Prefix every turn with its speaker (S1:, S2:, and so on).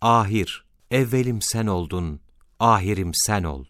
S1: ahir, evvelim sen oldun, ahirim sen ol.